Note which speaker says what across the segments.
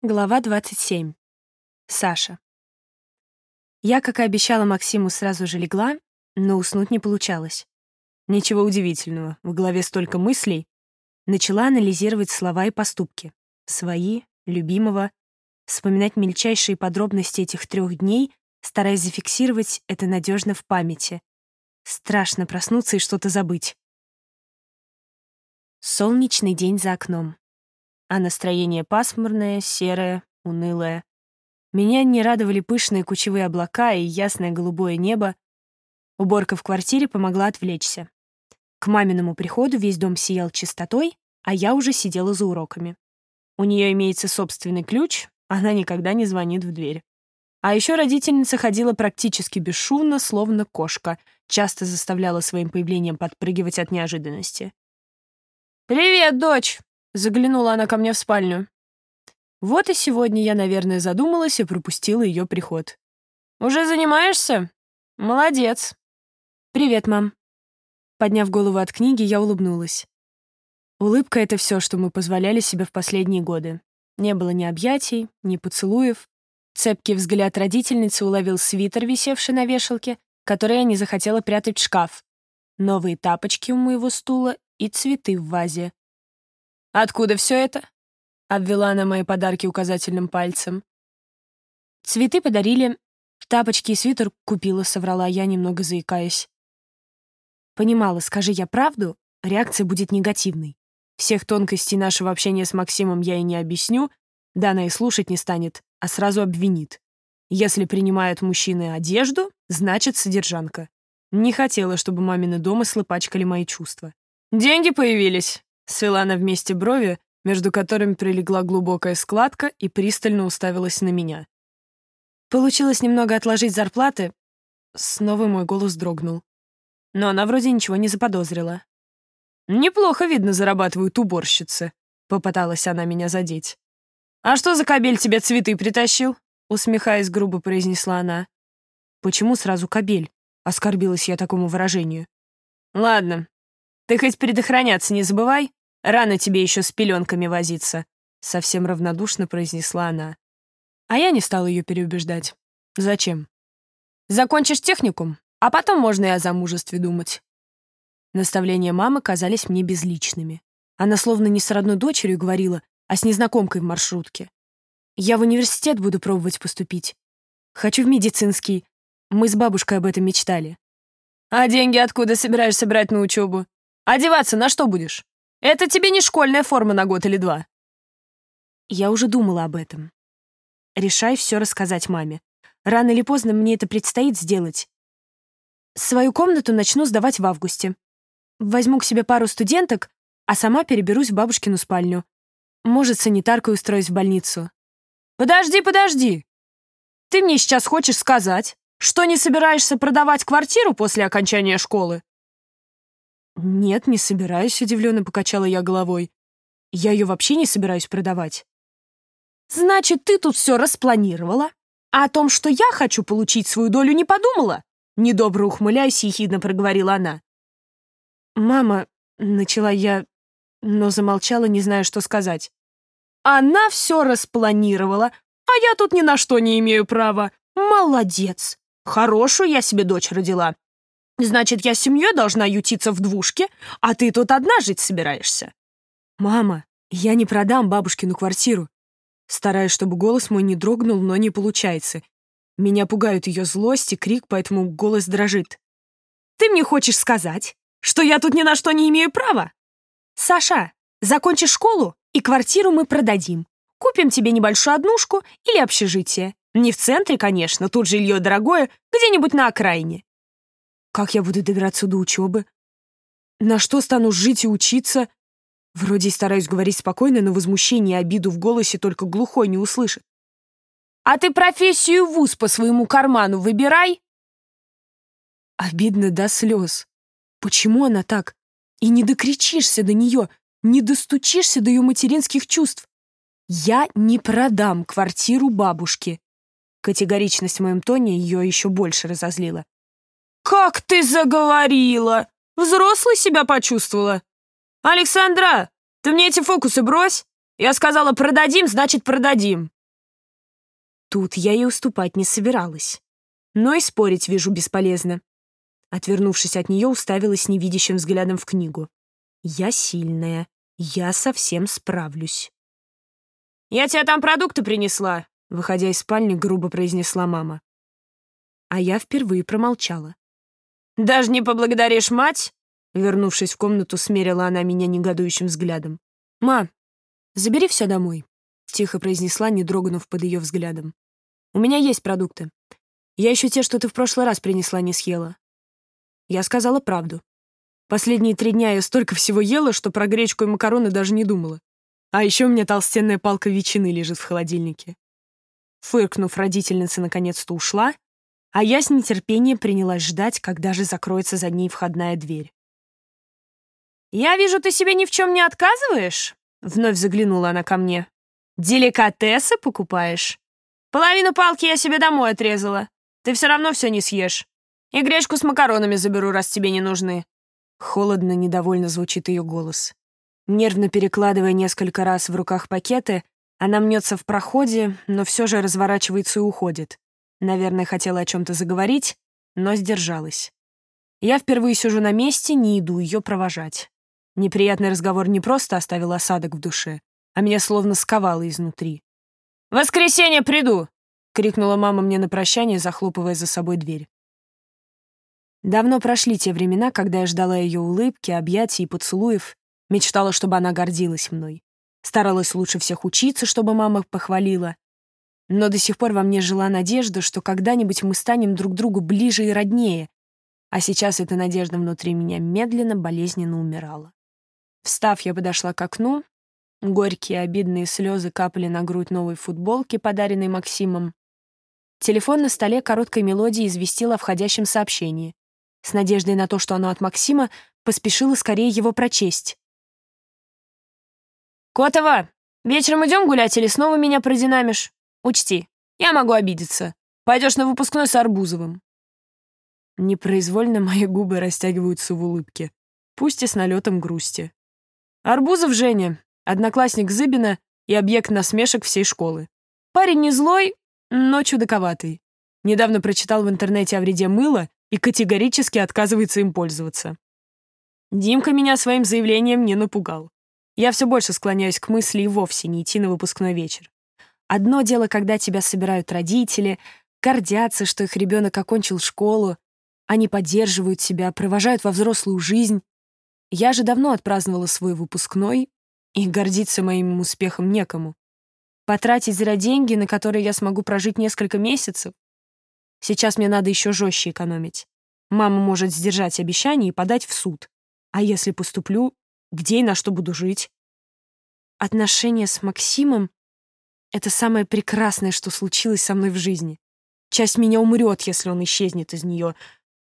Speaker 1: Глава 27. Саша. Я, как и обещала Максиму, сразу же легла, но уснуть не получалось. Ничего удивительного, в голове столько мыслей. Начала анализировать слова и поступки. Свои, любимого, вспоминать мельчайшие подробности этих трех дней, стараясь зафиксировать это надежно в памяти. Страшно проснуться и что-то забыть. Солнечный день за окном а настроение пасмурное, серое, унылое. Меня не радовали пышные кучевые облака и ясное голубое небо. Уборка в квартире помогла отвлечься. К маминому приходу весь дом сиял чистотой, а я уже сидела за уроками. У нее имеется собственный ключ, она никогда не звонит в дверь. А еще родительница ходила практически бесшумно, словно кошка, часто заставляла своим появлением подпрыгивать от неожиданности. «Привет, дочь!» Заглянула она ко мне в спальню. Вот и сегодня я, наверное, задумалась и пропустила ее приход. «Уже занимаешься? Молодец!» «Привет, мам!» Подняв голову от книги, я улыбнулась. Улыбка — это все, что мы позволяли себе в последние годы. Не было ни объятий, ни поцелуев. Цепкий взгляд родительницы уловил свитер, висевший на вешалке, который я не захотела прятать в шкаф, новые тапочки у моего стула и цветы в вазе. «Откуда все это?» — обвела она мои подарки указательным пальцем. «Цветы подарили, тапочки и свитер купила», — соврала я, немного заикаясь. Понимала, скажи я правду, реакция будет негативной. Всех тонкостей нашего общения с Максимом я и не объясню, да она и слушать не станет, а сразу обвинит. Если принимают мужчины одежду, значит содержанка. Не хотела, чтобы мамины домыслы пачкали мои чувства. «Деньги появились», Свела она вместе брови, между которыми прилегла глубокая складка и пристально уставилась на меня. Получилось немного отложить зарплаты. Снова мой голос дрогнул. Но она вроде ничего не заподозрила. «Неплохо, видно, зарабатывают уборщицы», — попыталась она меня задеть. «А что за кабель тебе цветы притащил?» — усмехаясь, грубо произнесла она. «Почему сразу кабель?» — оскорбилась я такому выражению. «Ладно, ты хоть предохраняться не забывай. Рано тебе еще с пеленками возиться», — совсем равнодушно произнесла она. А я не стала ее переубеждать. Зачем? Закончишь техникум, а потом можно и о замужестве думать. Наставления мамы казались мне безличными. Она словно не с родной дочерью говорила, а с незнакомкой в маршрутке. Я в университет буду пробовать поступить. Хочу в медицинский. Мы с бабушкой об этом мечтали. А деньги откуда собираешься брать на учебу? Одеваться на что будешь? Это тебе не школьная форма на год или два. Я уже думала об этом. Решай все рассказать маме. Рано или поздно мне это предстоит сделать. Свою комнату начну сдавать в августе. Возьму к себе пару студенток, а сама переберусь в бабушкину спальню. Может, санитаркой устроюсь в больницу. Подожди, подожди. Ты мне сейчас хочешь сказать, что не собираешься продавать квартиру после окончания школы? «Нет, не собираюсь», — удивленно покачала я головой. «Я ее вообще не собираюсь продавать». «Значит, ты тут все распланировала, а о том, что я хочу получить свою долю, не подумала?» Недобро ухмыляясь, ехидно проговорила она. «Мама», — начала я, но замолчала, не зная, что сказать. «Она все распланировала, а я тут ни на что не имею права. Молодец! Хорошую я себе дочь родила. Значит, я с семьей должна ютиться в двушке, а ты тут одна жить собираешься. Мама, я не продам бабушкину квартиру. Стараюсь, чтобы голос мой не дрогнул, но не получается. Меня пугают ее злость и крик, поэтому голос дрожит. Ты мне хочешь сказать, что я тут ни на что не имею права? Саша, закончишь школу, и квартиру мы продадим. Купим тебе небольшую однушку или общежитие. Не в центре, конечно, тут жилье дорогое, где-нибудь на окраине. Как я буду добираться до учебы? На что стану жить и учиться? Вроде и стараюсь говорить спокойно, но возмущение и обиду в голосе только глухой не услышит. «А ты профессию вуз по своему карману выбирай!» Обидно до слез. Почему она так? И не докричишься до нее, не достучишься до ее материнских чувств. Я не продам квартиру бабушки. Категоричность в моем тоне ее еще больше разозлила. «Как ты заговорила! Взрослый себя почувствовала! Александра, ты мне эти фокусы брось! Я сказала, продадим, значит, продадим. Тут я и уступать не собиралась. Но и спорить, вижу, бесполезно. Отвернувшись от нее, уставилась невидящим взглядом в книгу. «Я сильная. Я совсем справлюсь». «Я тебе там продукты принесла», — выходя из спальни, грубо произнесла мама. А я впервые промолчала. «Даже не поблагодаришь мать?» Вернувшись в комнату, смерила она меня негодующим взглядом. «Ма, забери все домой», — тихо произнесла, не дрогнув под ее взглядом. «У меня есть продукты. Я еще те, что ты в прошлый раз принесла, не съела». Я сказала правду. Последние три дня я столько всего ела, что про гречку и макароны даже не думала. А еще у меня толстенная палка ветчины лежит в холодильнике. Фыркнув, родительница наконец-то ушла, а я с нетерпением принялась ждать, когда же закроется за ней входная дверь. «Я вижу, ты себе ни в чем не отказываешь?» Вновь заглянула она ко мне. «Деликатесы покупаешь? Половину палки я себе домой отрезала. Ты все равно все не съешь. И гречку с макаронами заберу, раз тебе не нужны». Холодно, недовольно звучит ее голос. Нервно перекладывая несколько раз в руках пакеты, она мнется в проходе, но все же разворачивается и уходит. Наверное, хотела о чем-то заговорить, но сдержалась. Я впервые сижу на месте, не иду ее провожать. Неприятный разговор не просто оставил осадок в душе, а меня словно сковало изнутри. «В воскресенье приду!» — крикнула мама мне на прощание, захлопывая за собой дверь. Давно прошли те времена, когда я ждала ее улыбки, объятий и поцелуев, мечтала, чтобы она гордилась мной. Старалась лучше всех учиться, чтобы мама похвалила, но до сих пор во мне жила надежда, что когда-нибудь мы станем друг другу ближе и роднее. А сейчас эта надежда внутри меня медленно, болезненно умирала. Встав, я подошла к окну. Горькие, обидные слезы капали на грудь новой футболки, подаренной Максимом. Телефон на столе короткой мелодии известил о входящем сообщении. С надеждой на то, что оно от Максима, поспешила скорее его прочесть. «Котова, вечером идем гулять или снова меня продинамишь?» Учти, я могу обидеться. Пойдешь на выпускной с Арбузовым». Непроизвольно мои губы растягиваются в улыбке, пусть и с налетом грусти. Арбузов Женя, одноклассник Зыбина и объект насмешек всей школы. Парень не злой, но чудаковатый. Недавно прочитал в интернете о вреде мыла и категорически отказывается им пользоваться. Димка меня своим заявлением не напугал. Я все больше склоняюсь к мысли и вовсе не идти на выпускной вечер. Одно дело, когда тебя собирают родители, гордятся, что их ребенок окончил школу, они поддерживают себя, провожают во взрослую жизнь. Я же давно отпраздновала свой выпускной, и гордиться моим успехом некому. Потратить зря деньги, на которые я смогу прожить несколько месяцев. Сейчас мне надо еще жестче экономить. Мама может сдержать обещание и подать в суд. А если поступлю, где и на что буду жить? Отношения с Максимом это самое прекрасное, что случилось со мной в жизни. Часть меня умрет, если он исчезнет из нее.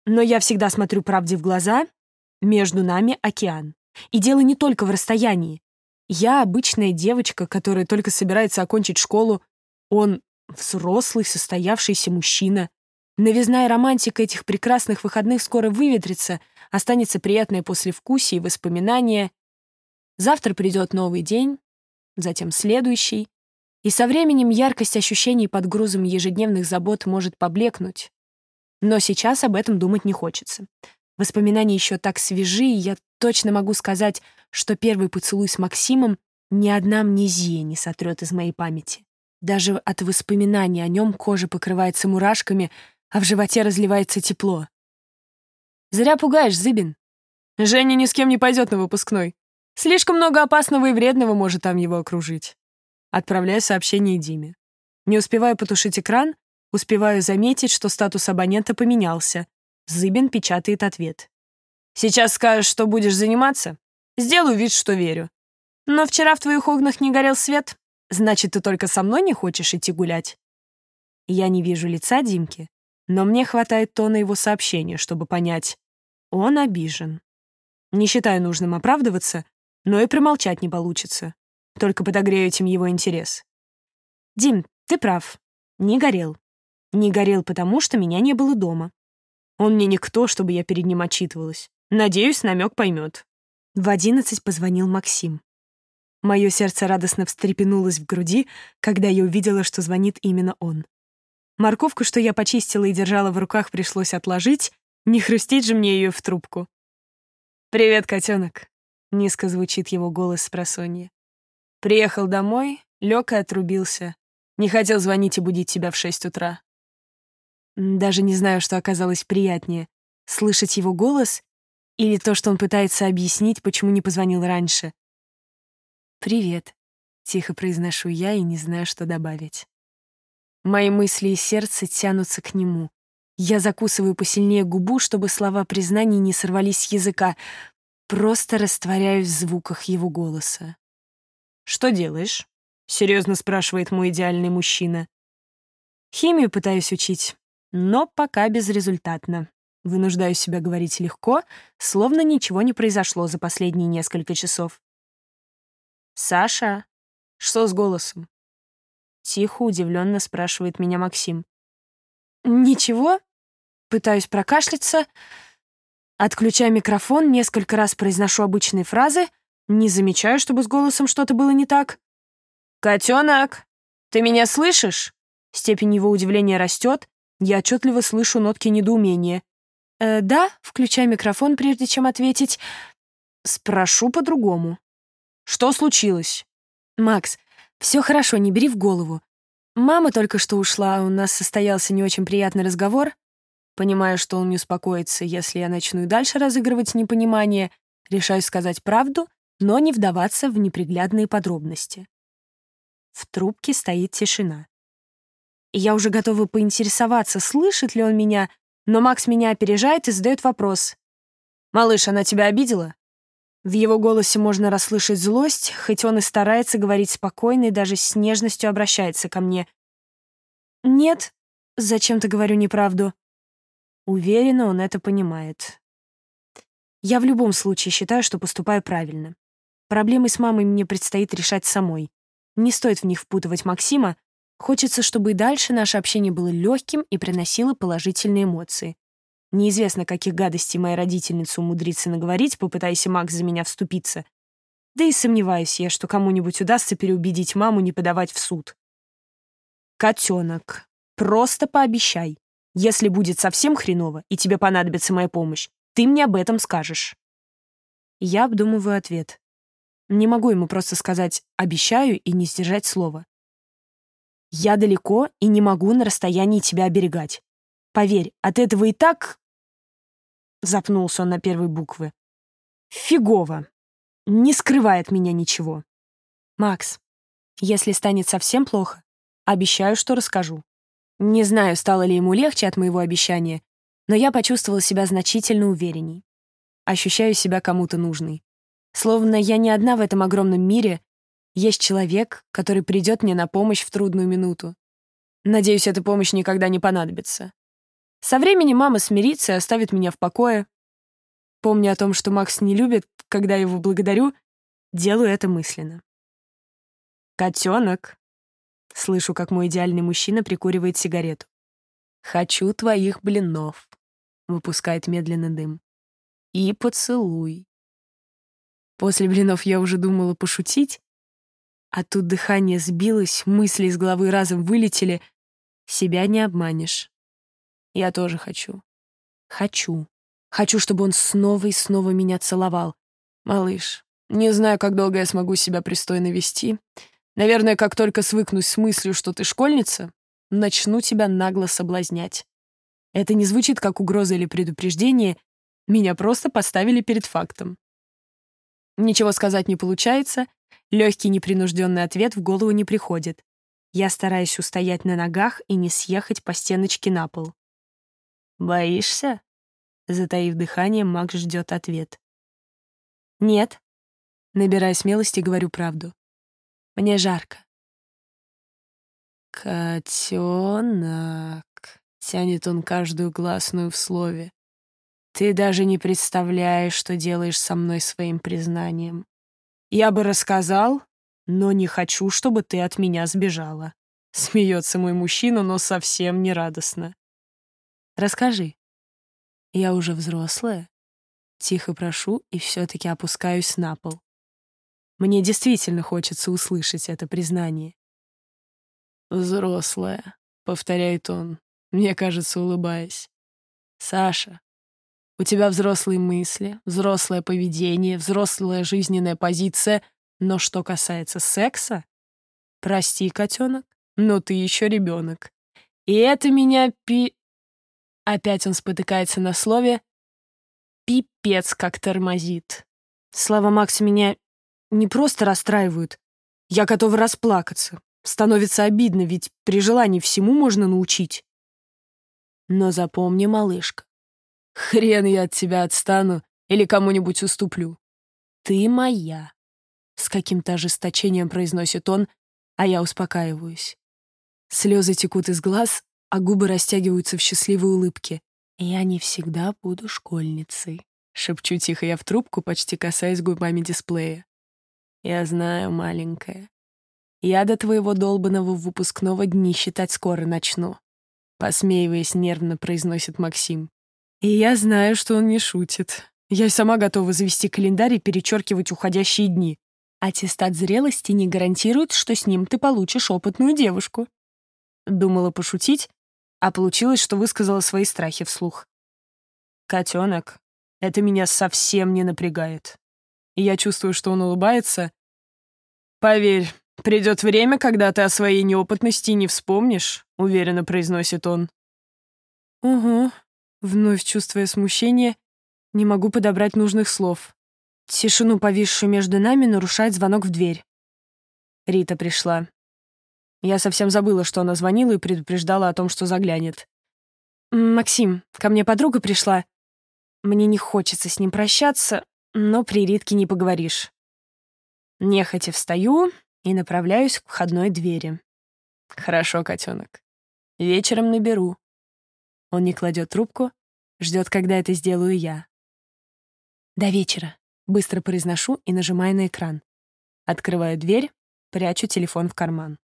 Speaker 1: Но я всегда смотрю правде в глаза. Между нами океан. И дело не только в расстоянии. Я обычная девочка, которая только собирается окончить школу. Он взрослый, состоявшийся мужчина. Новизна романтика этих прекрасных выходных скоро выветрится, останется приятное послевкусие и воспоминания. Завтра придет новый день, затем следующий. И со временем яркость ощущений под грузом ежедневных забот может поблекнуть. Но сейчас об этом думать не хочется. Воспоминания еще так свежи, и я точно могу сказать, что первый поцелуй с Максимом ни одна амнезия не сотрет из моей памяти. Даже от воспоминаний о нем кожа покрывается мурашками, а в животе разливается тепло. Зря пугаешь, Зыбин. Женя ни с кем не пойдет на выпускной. Слишком много опасного и вредного может там его окружить. Отправляю сообщение Диме. Не успеваю потушить экран, успеваю заметить, что статус абонента поменялся. Зыбин печатает ответ. «Сейчас скажешь, что будешь заниматься? Сделаю вид, что верю. Но вчера в твоих окнах не горел свет, значит, ты только со мной не хочешь идти гулять?» Я не вижу лица Димки, но мне хватает тона его сообщения, чтобы понять. Он обижен. Не считаю нужным оправдываться, но и промолчать не получится. Только подогрею этим его интерес. Дим, ты прав. Не горел. Не горел, потому что меня не было дома. Он мне никто, чтобы я перед ним отчитывалась. Надеюсь, намек поймет. В одиннадцать позвонил Максим. Мое сердце радостно встрепенулось в груди, когда я увидела, что звонит именно он. Морковку, что я почистила и держала в руках, пришлось отложить, не хрустеть же мне ее в трубку. «Привет, котенок», — низко звучит его голос с просонья. «Приехал домой, лег и отрубился. Не хотел звонить и будить тебя в шесть утра». Даже не знаю, что оказалось приятнее — слышать его голос или то, что он пытается объяснить, почему не позвонил раньше. «Привет», — тихо произношу я и не знаю, что добавить. Мои мысли и сердце тянутся к нему. Я закусываю посильнее губу, чтобы слова признаний не сорвались с языка. Просто растворяюсь в звуках его голоса. «Что делаешь?» — серьезно спрашивает мой идеальный мужчина. «Химию пытаюсь учить, но пока безрезультатно. Вынуждаю себя говорить легко, словно ничего не произошло за последние несколько часов. «Саша, что с голосом?» Тихо, удивленно спрашивает меня Максим. «Ничего?» Пытаюсь прокашляться. Отключаю микрофон, несколько раз произношу обычные фразы, не замечаю, чтобы с голосом что-то было не так. «Котенок, ты меня слышишь?» Степень его удивления растет, я отчетливо слышу нотки недоумения. «Э, «Да», включай микрофон, прежде чем ответить. Спрошу по-другому. «Что случилось?» «Макс, все хорошо, не бери в голову. Мама только что ушла, у нас состоялся не очень приятный разговор. Понимаю, что он не успокоится, если я начну и дальше разыгрывать непонимание, решаю сказать правду, но не вдаваться в неприглядные подробности. В трубке стоит тишина. Я уже готова поинтересоваться, слышит ли он меня, но Макс меня опережает и задает вопрос. «Малыш, она тебя обидела?» В его голосе можно расслышать злость, хоть он и старается говорить спокойно и даже с нежностью обращается ко мне. «Нет», — зачем-то говорю неправду. Уверена, он это понимает. Я в любом случае считаю, что поступаю правильно. Проблемы с мамой мне предстоит решать самой. Не стоит в них впутывать Максима. Хочется, чтобы и дальше наше общение было легким и приносило положительные эмоции. Неизвестно, каких гадостей моя родительница умудрится наговорить, попытайся Макс за меня вступиться. Да и сомневаюсь я, что кому-нибудь удастся переубедить маму не подавать в суд. Котенок, просто пообещай. Если будет совсем хреново, и тебе понадобится моя помощь, ты мне об этом скажешь. Я обдумываю ответ. Не могу ему просто сказать «обещаю» и не сдержать слова. Я далеко и не могу на расстоянии тебя оберегать. Поверь, от этого и так Запнулся он на первой буквы. Фигово. Не скрывает меня ничего. Макс, если станет совсем плохо, обещаю, что расскажу. Не знаю, стало ли ему легче от моего обещания, но я почувствовала себя значительно уверенней. Ощущаю себя кому-то нужной. Словно я не одна в этом огромном мире, есть человек, который придет мне на помощь в трудную минуту. Надеюсь, эта помощь никогда не понадобится. Со временем мама смирится и оставит меня в покое. Помня о том, что Макс не любит, когда его благодарю, делаю это мысленно. «Котенок!» Слышу, как мой идеальный мужчина прикуривает сигарету. «Хочу твоих блинов», — выпускает медленно дым. «И поцелуй». После блинов я уже думала пошутить, а тут дыхание сбилось, мысли из головы разом вылетели. Себя не обманешь. Я тоже хочу. Хочу. Хочу, чтобы он снова и снова меня целовал. Малыш, не знаю, как долго я смогу себя пристойно вести. Наверное, как только свыкнусь с мыслью, что ты школьница, начну тебя нагло соблазнять. Это не звучит как угроза или предупреждение, меня просто поставили перед фактом. Ничего сказать не получается, легкий непринужденный ответ в голову не приходит. Я стараюсь устоять на ногах и не съехать по стеночке на пол. «Боишься?» Затаив дыхание, Макс ждет ответ. «Нет». Набирая смелости, говорю правду. «Мне жарко». «Котенок», — тянет он каждую гласную в слове. «Ты даже не представляешь, что делаешь со мной своим признанием. Я бы рассказал, но не хочу, чтобы ты от меня сбежала». Смеется мой мужчина, но совсем не радостно. Расскажи. Я уже взрослая. Тихо прошу и все-таки опускаюсь на пол. Мне действительно хочется услышать это признание.
Speaker 2: «Взрослая», — повторяет он, мне кажется, улыбаясь. «Саша, у тебя взрослые мысли, взрослое поведение, взрослая жизненная позиция, но что касается секса, прости, котенок, но ты еще ребенок. И это меня пи...» Опять он спотыкается на слове «пипец как тормозит».
Speaker 1: Слова Макса меня не просто расстраивают. Я готова расплакаться. Становится обидно, ведь при желании всему можно научить.
Speaker 2: Но запомни, малышка, хрен я от тебя отстану или кому-нибудь уступлю. Ты моя. С каким-то ожесточением произносит он, а я успокаиваюсь. Слезы текут из глаз, а губы растягиваются в счастливой улыбке. «Я не всегда буду школьницей», — шепчу тихо я в трубку, почти касаясь губами дисплея. «Я знаю, маленькая. Я до твоего долбанного выпускного дни считать скоро начну», — посмеиваясь нервно произносит Максим. И я знаю, что он не шутит. Я сама готова завести календарь и перечеркивать уходящие дни. Аттестат зрелости не гарантирует, что с ним ты получишь опытную девушку. Думала пошутить, а получилось, что высказала свои страхи вслух. Котенок, это меня совсем не напрягает. И я чувствую, что он улыбается. Поверь, придет время, когда ты о своей неопытности не вспомнишь, уверенно произносит он. Угу. Вновь чувствуя смущение, не могу подобрать нужных слов. Тишину, повисшую между нами, нарушает звонок в дверь. Рита пришла. Я совсем забыла, что она звонила и предупреждала о том, что заглянет. «Максим, ко мне подруга пришла. Мне не хочется с ним прощаться, но при Ритке не поговоришь». Нехотя встаю и направляюсь к входной двери. «Хорошо, котенок. Вечером наберу». Он не кладет трубку, ждет, когда это сделаю я. «До вечера», — быстро произношу и нажимаю на экран. Открываю дверь, прячу телефон в карман.